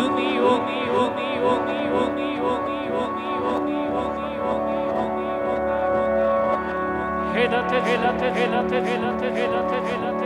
Hey, that's it, hey, that's it, hey, that's it, hey, that's it, hey, that's it.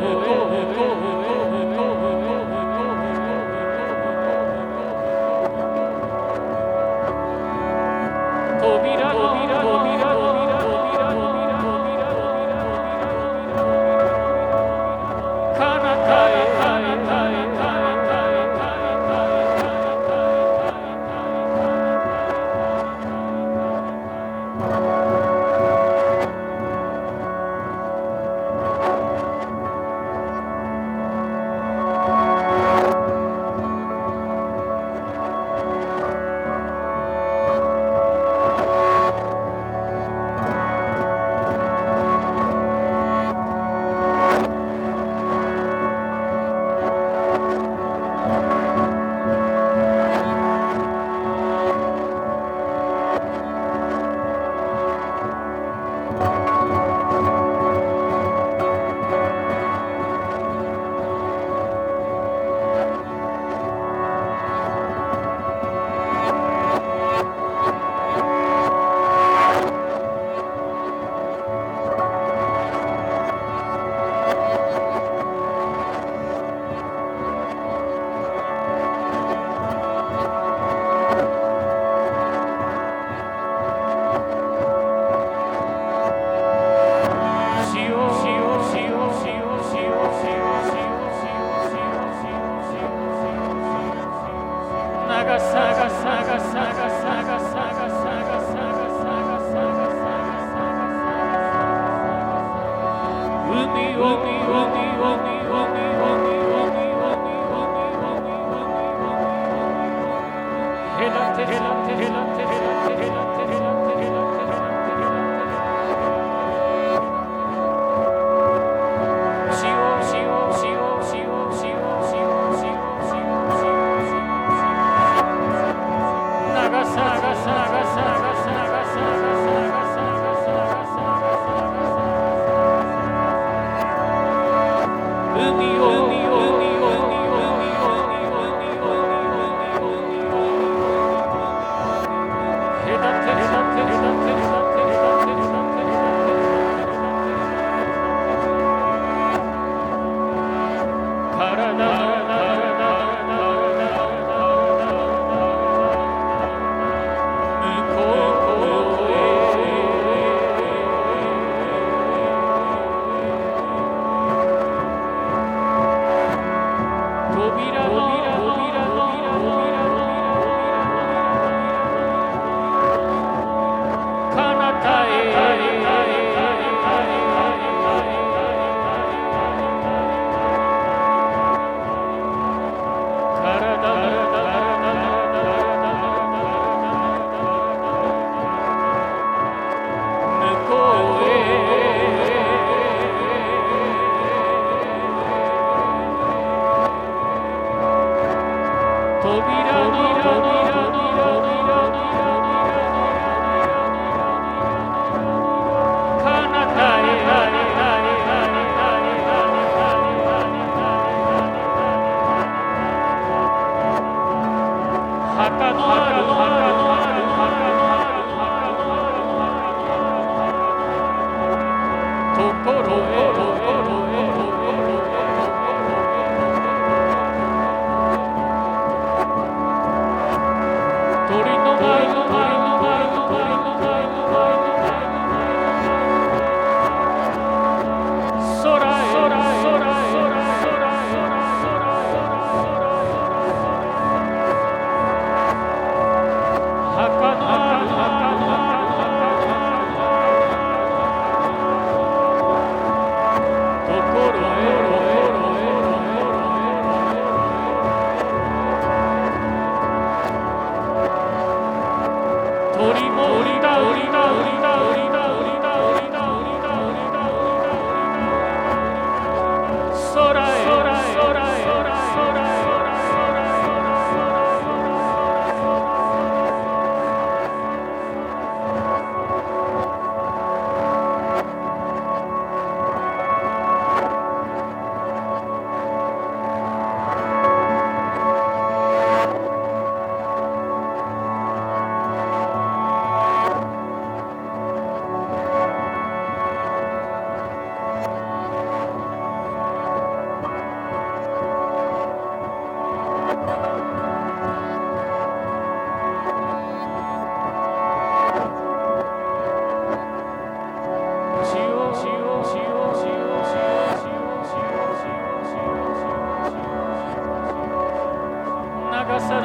Bravo. Hit up, hit up. in the old. Freedom.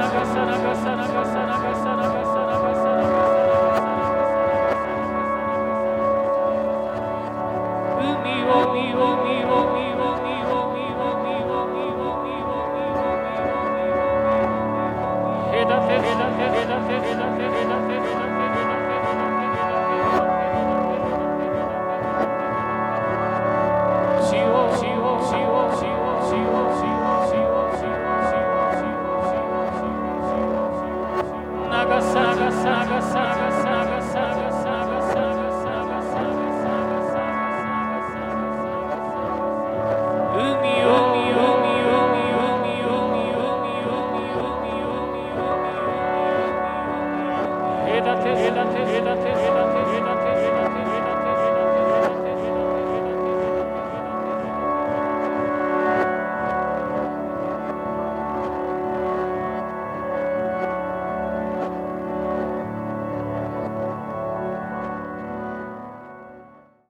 Nagasa, Nagasa, Nagasa, Nagasa, Nagasa.